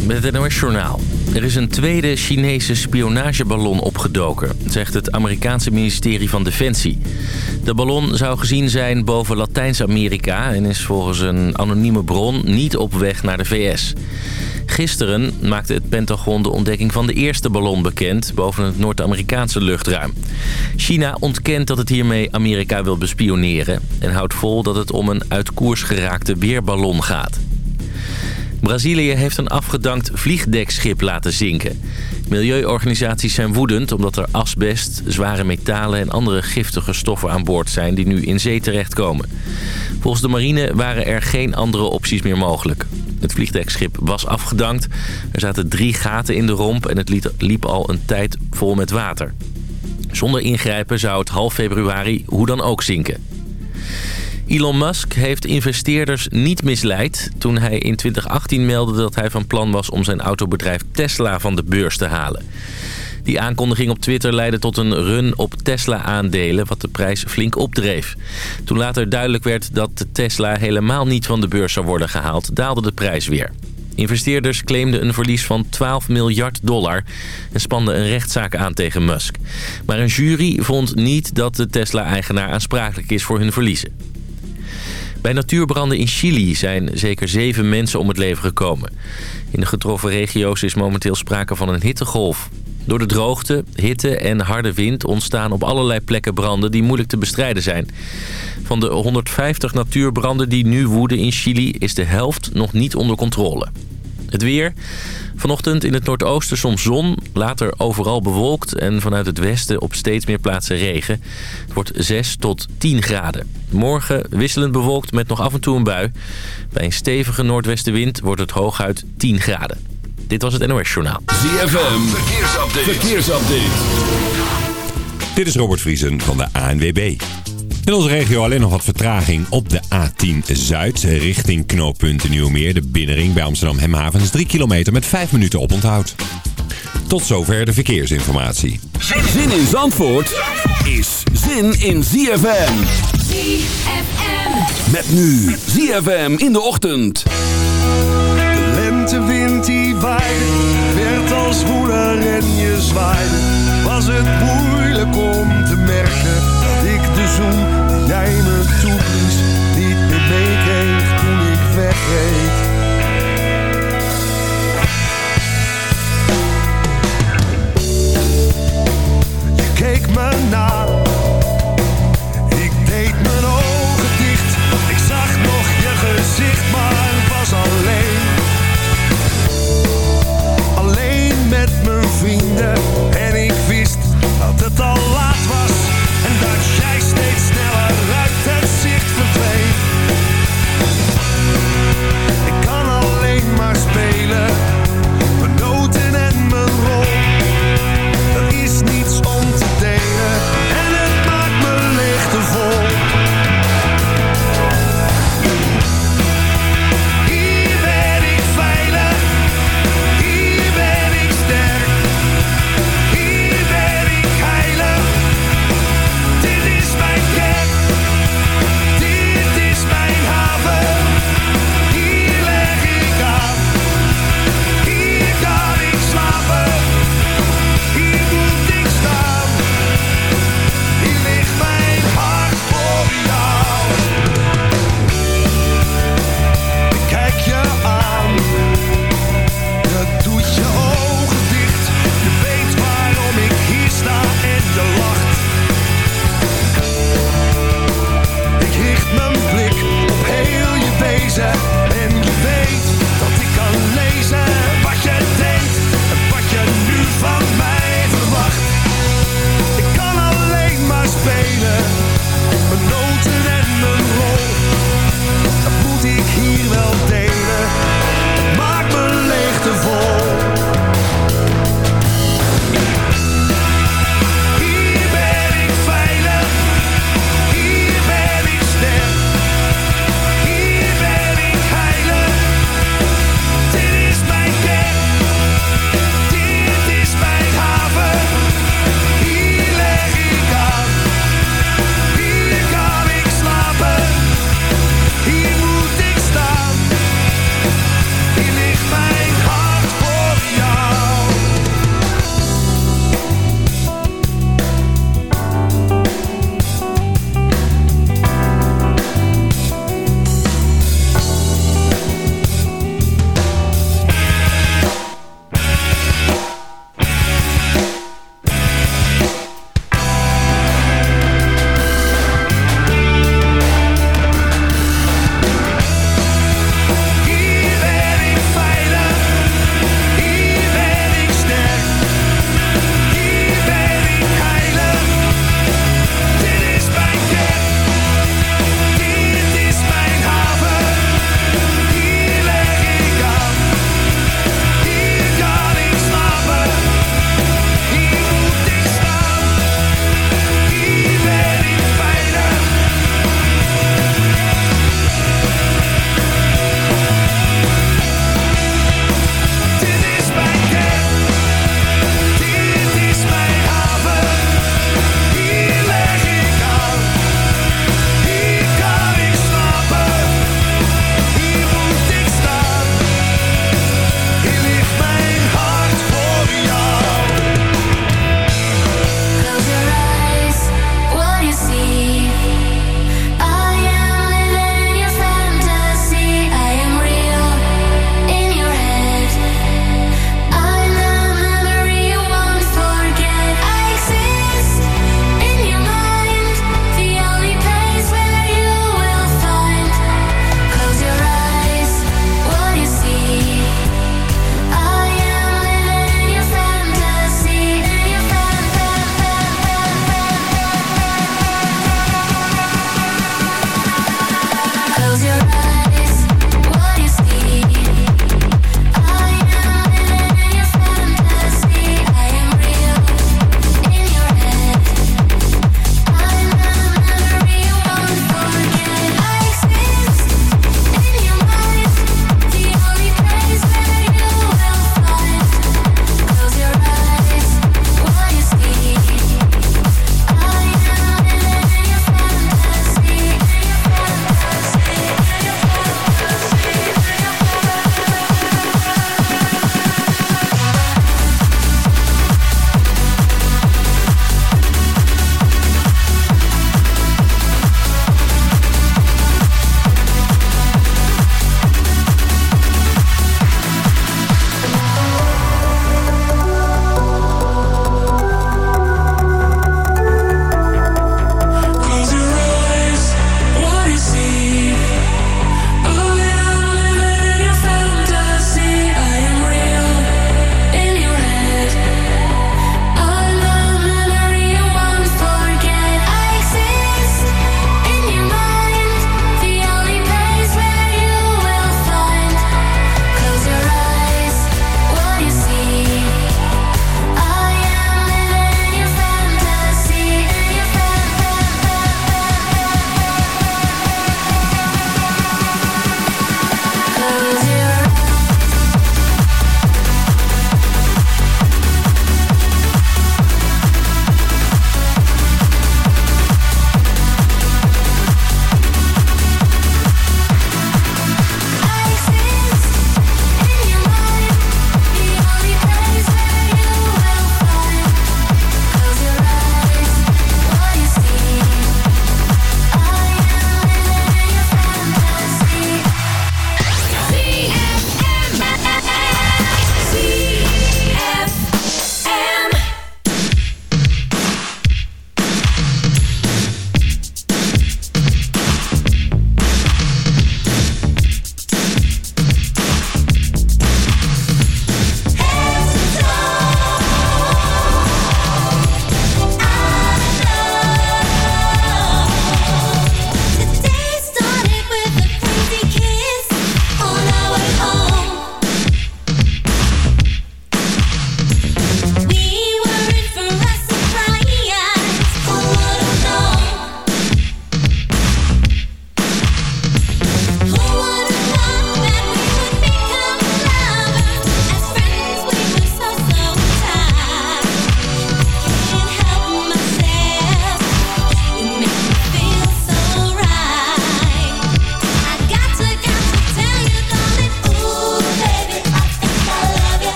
Met het NOS Journaal. Er is een tweede Chinese spionageballon opgedoken, zegt het Amerikaanse ministerie van Defensie. De ballon zou gezien zijn boven Latijns-Amerika en is volgens een anonieme bron niet op weg naar de VS. Gisteren maakte het Pentagon de ontdekking van de eerste ballon bekend... boven het Noord-Amerikaanse luchtruim. China ontkent dat het hiermee Amerika wil bespioneren... en houdt vol dat het om een uit koers geraakte weerballon gaat. Brazilië heeft een afgedankt vliegdekschip laten zinken. Milieuorganisaties zijn woedend omdat er asbest, zware metalen en andere giftige stoffen aan boord zijn die nu in zee terechtkomen. Volgens de marine waren er geen andere opties meer mogelijk. Het vliegdekschip was afgedankt. Er zaten drie gaten in de romp en het liep al een tijd vol met water. Zonder ingrijpen zou het half februari hoe dan ook zinken. Elon Musk heeft investeerders niet misleid toen hij in 2018 meldde dat hij van plan was om zijn autobedrijf Tesla van de beurs te halen. Die aankondiging op Twitter leidde tot een run op Tesla-aandelen... wat de prijs flink opdreef. Toen later duidelijk werd dat Tesla helemaal niet van de beurs zou worden gehaald... daalde de prijs weer. Investeerders claimden een verlies van 12 miljard dollar... en spanden een rechtszaak aan tegen Musk. Maar een jury vond niet dat de Tesla-eigenaar aansprakelijk is voor hun verliezen. Bij natuurbranden in Chili zijn zeker zeven mensen om het leven gekomen. In de getroffen regio's is momenteel sprake van een hittegolf. Door de droogte, hitte en harde wind ontstaan op allerlei plekken branden die moeilijk te bestrijden zijn. Van de 150 natuurbranden die nu woeden in Chili is de helft nog niet onder controle. Het weer. Vanochtend in het noordoosten soms zon, later overal bewolkt... en vanuit het westen op steeds meer plaatsen regen. Het wordt 6 tot 10 graden. Morgen wisselend bewolkt met nog af en toe een bui. Bij een stevige noordwestenwind wordt het hooguit 10 graden. Dit was het NOS Journaal. ZFM, verkeersupdate. verkeersupdate. Dit is Robert Vriesen van de ANWB. In onze regio alleen nog wat vertraging op de A10 Zuid richting knooppunt Nieuwmeer. De binnenring bij Amsterdam Hemhavens 3 kilometer met 5 minuten oponthoud. Tot zover de verkeersinformatie. Zin in Zandvoort is zin in ZFM. ZFM. Met nu ZFM in de ochtend. De lentewind die waaide, werd als woeler en je zwaaide. Was het moeilijk om te merken jij me toeblies niet meer meekreeg toen ik wegreed. Je keek me na, ik deed mijn ogen dicht. Ik zag nog je gezicht, maar was alleen. Alleen met mijn vrienden steeds sneller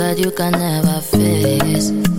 Facade you can never face.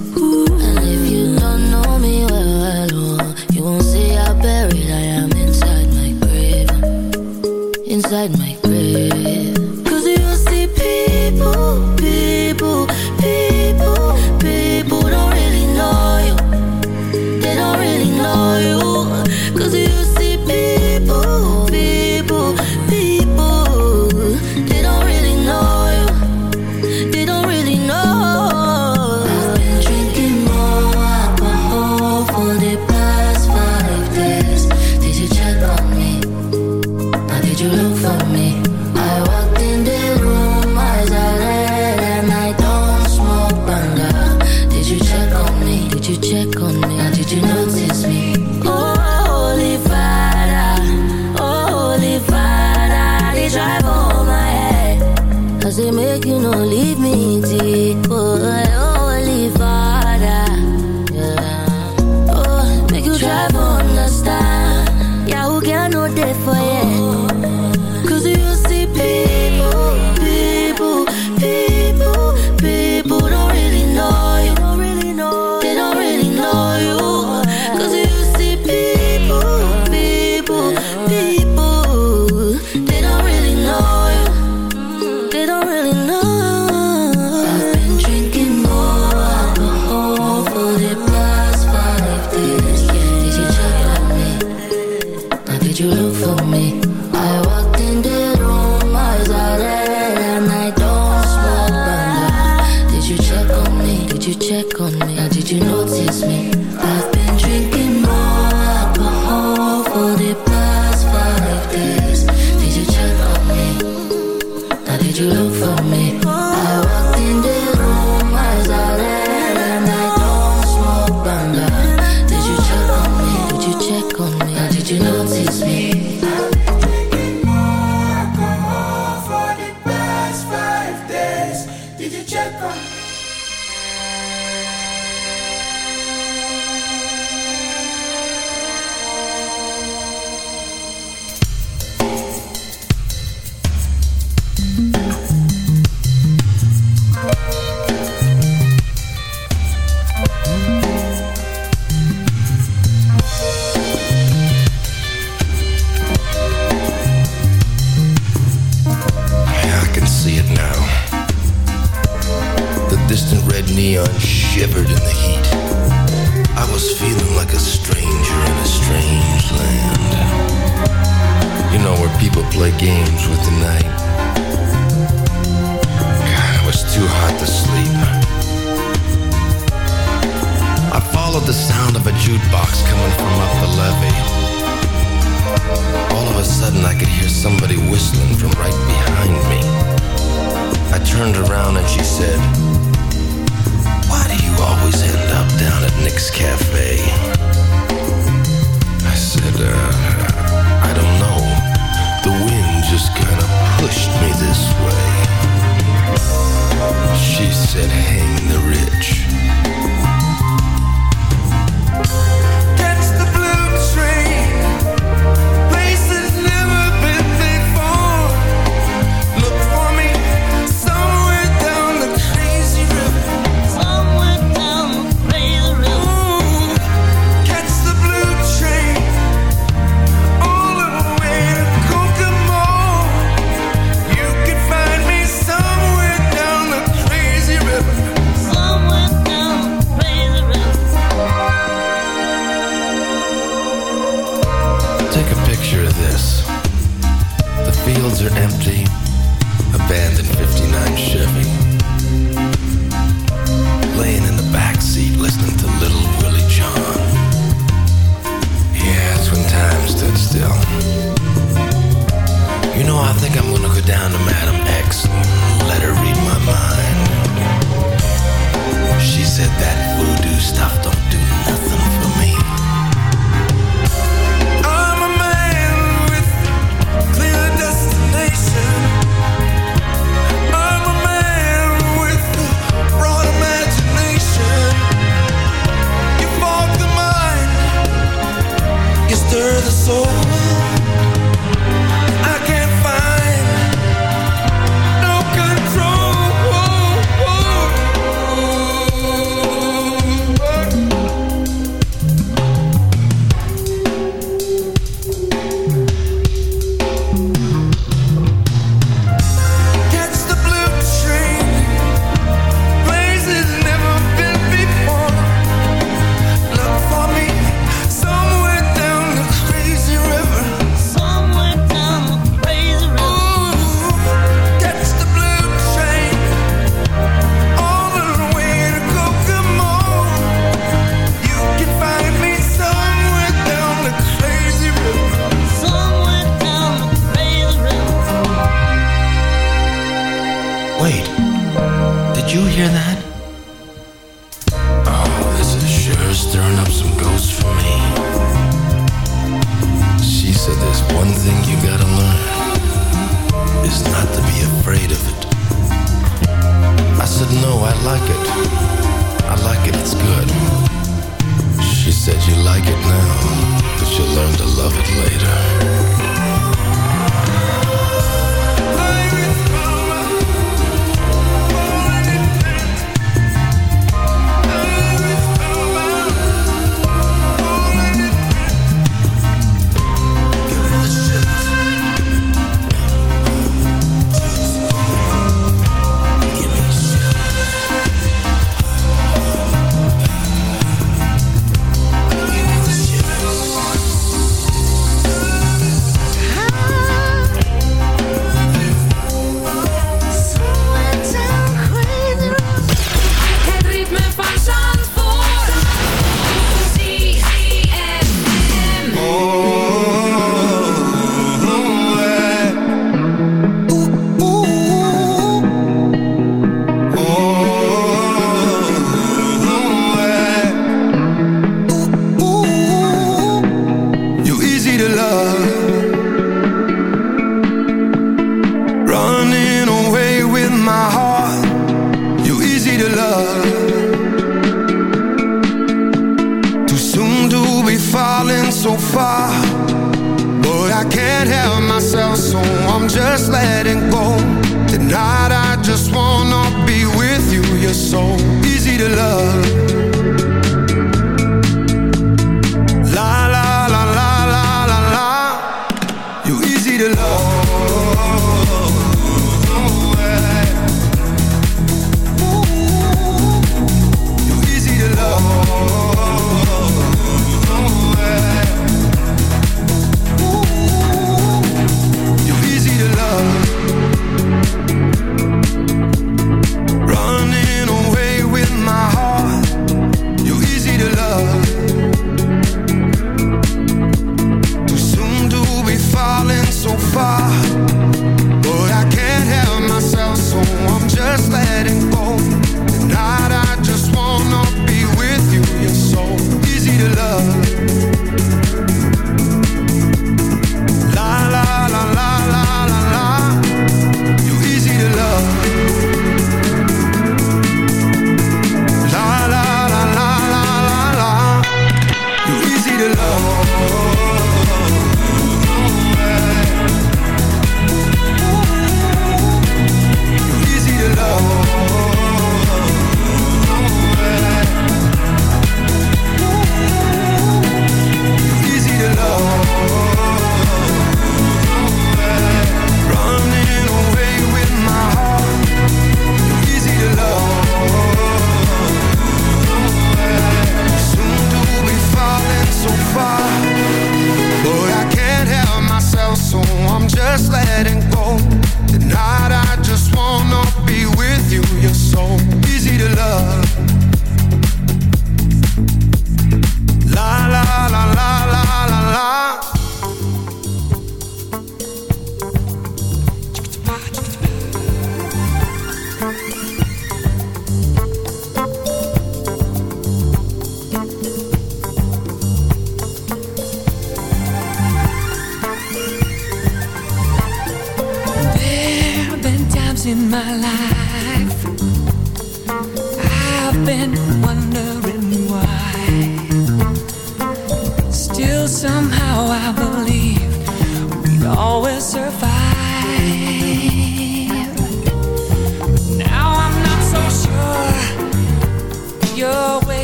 Survive.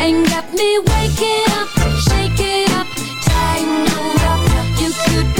and get me waking up, shaking up, tangled up. You could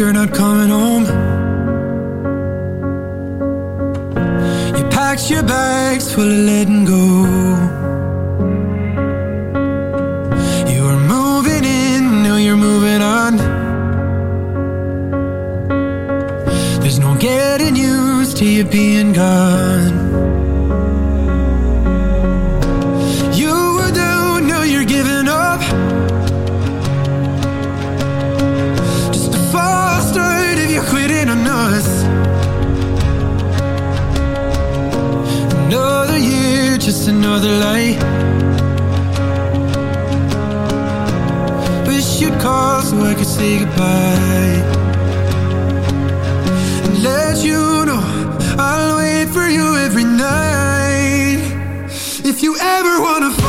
you're not coming If you ever wanna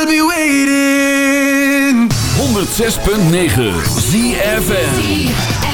I'll be waiting. 106.9 ZFN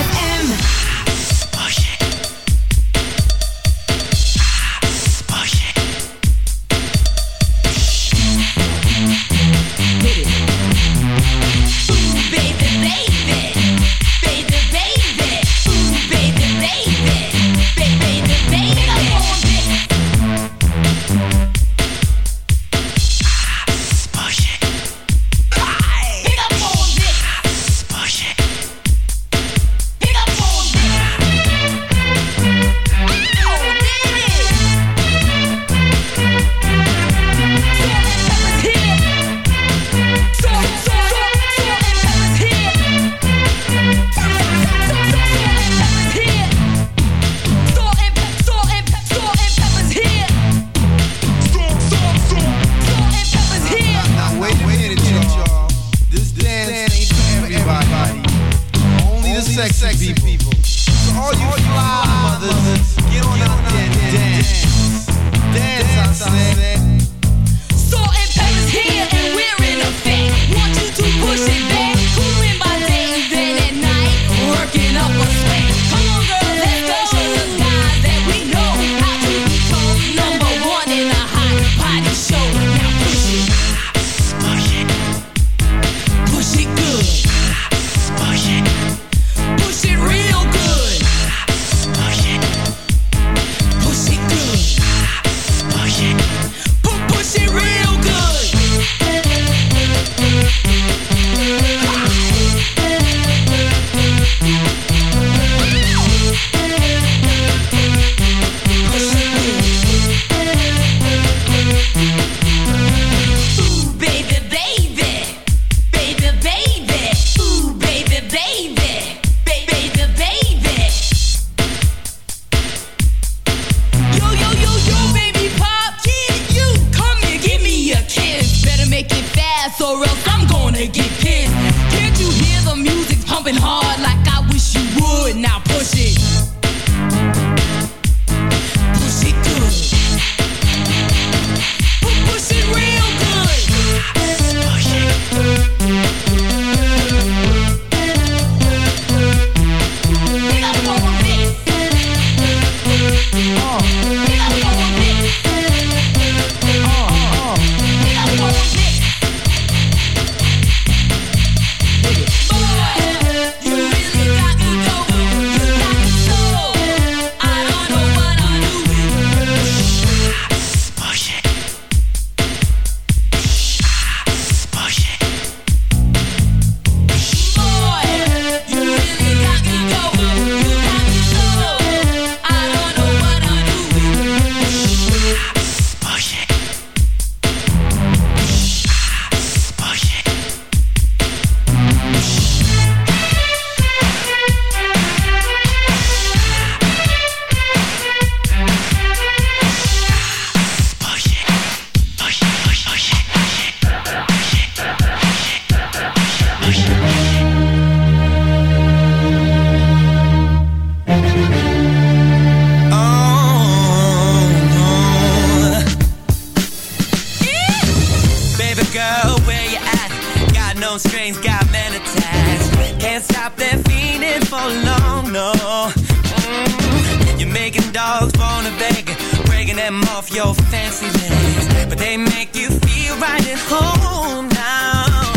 girl, where you at? Got no strings, got men attached. Can't stop that feeling for long, no. Mm -hmm. You're making dogs wanna beg, breaking them off your fancy legs. But they make you feel right at home now.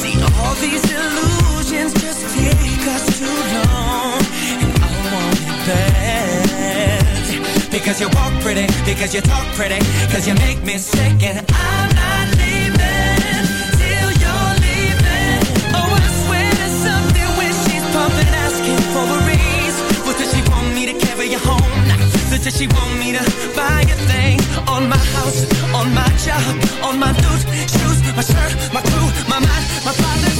See, all these illusions just take us too long. And I want it back. Because you walk pretty, because you talk pretty, because you make me sick and I'm not leaving you're leaving. Oh, I swear something when she's pumping, asking for a raise. Does she want me to carry home? Does she want me to buy a thing on my house, on my job, on my boots, shoes, my shirt, my crew, my mind, my father's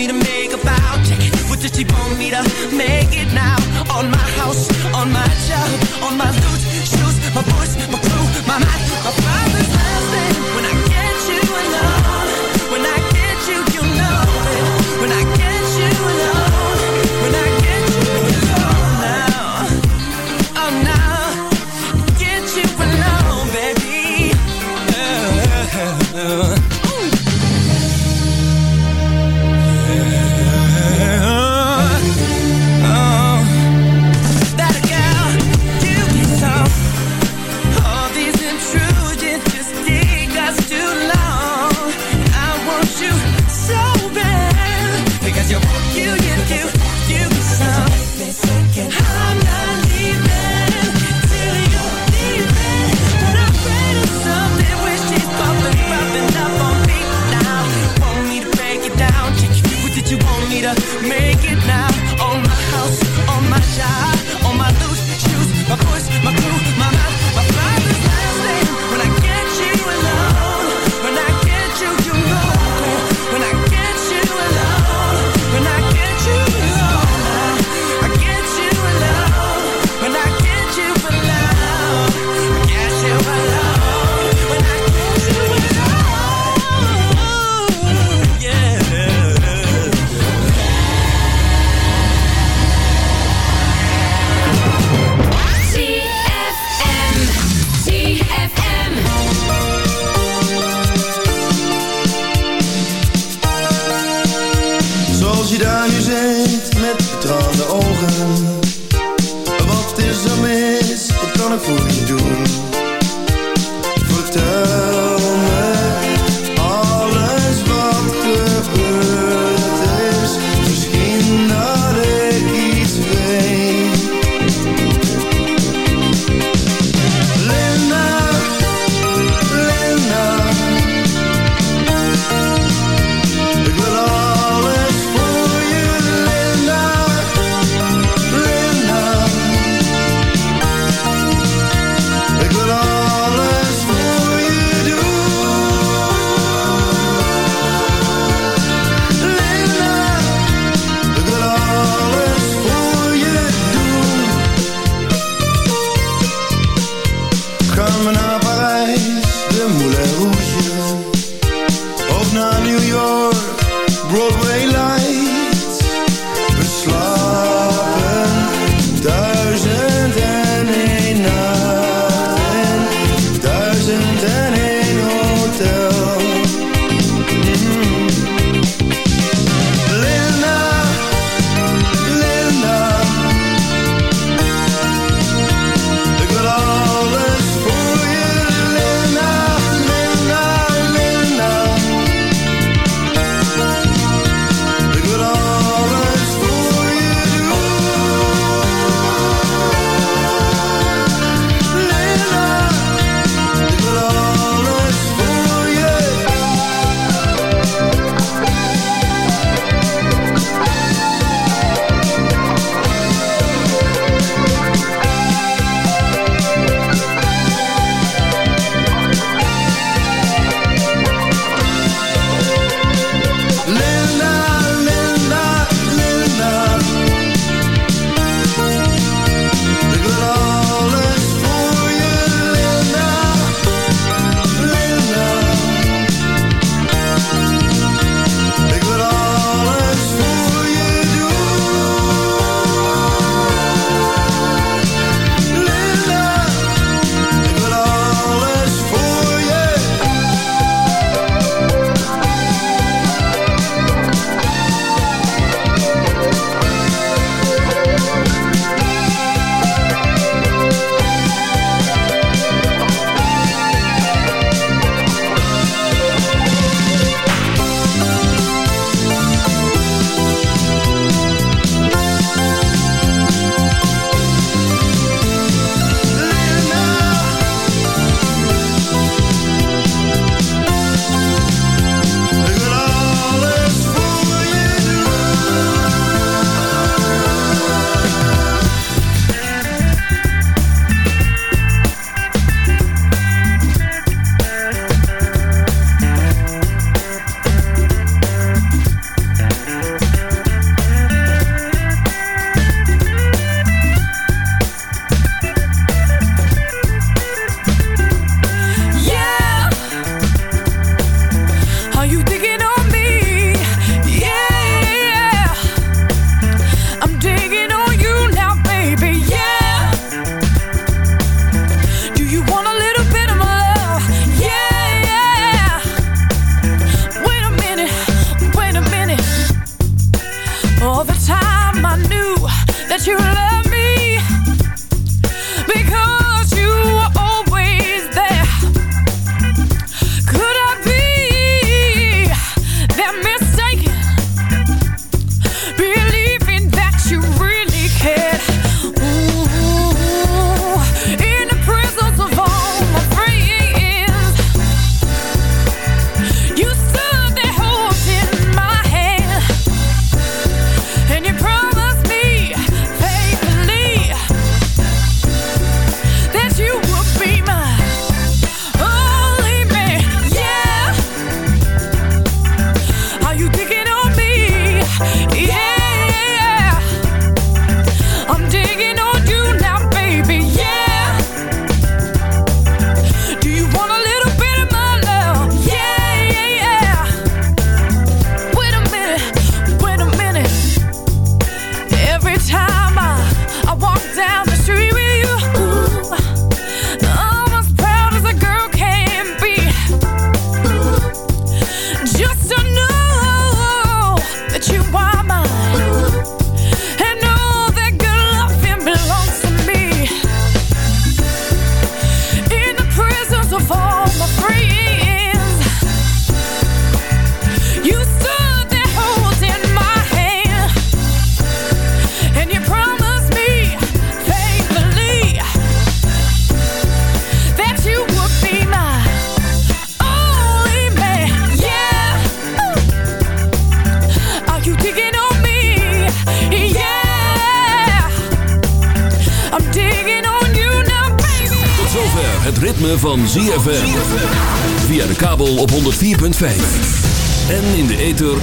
me to make a it. What does she want me to make it now? On my house, on my job, on my.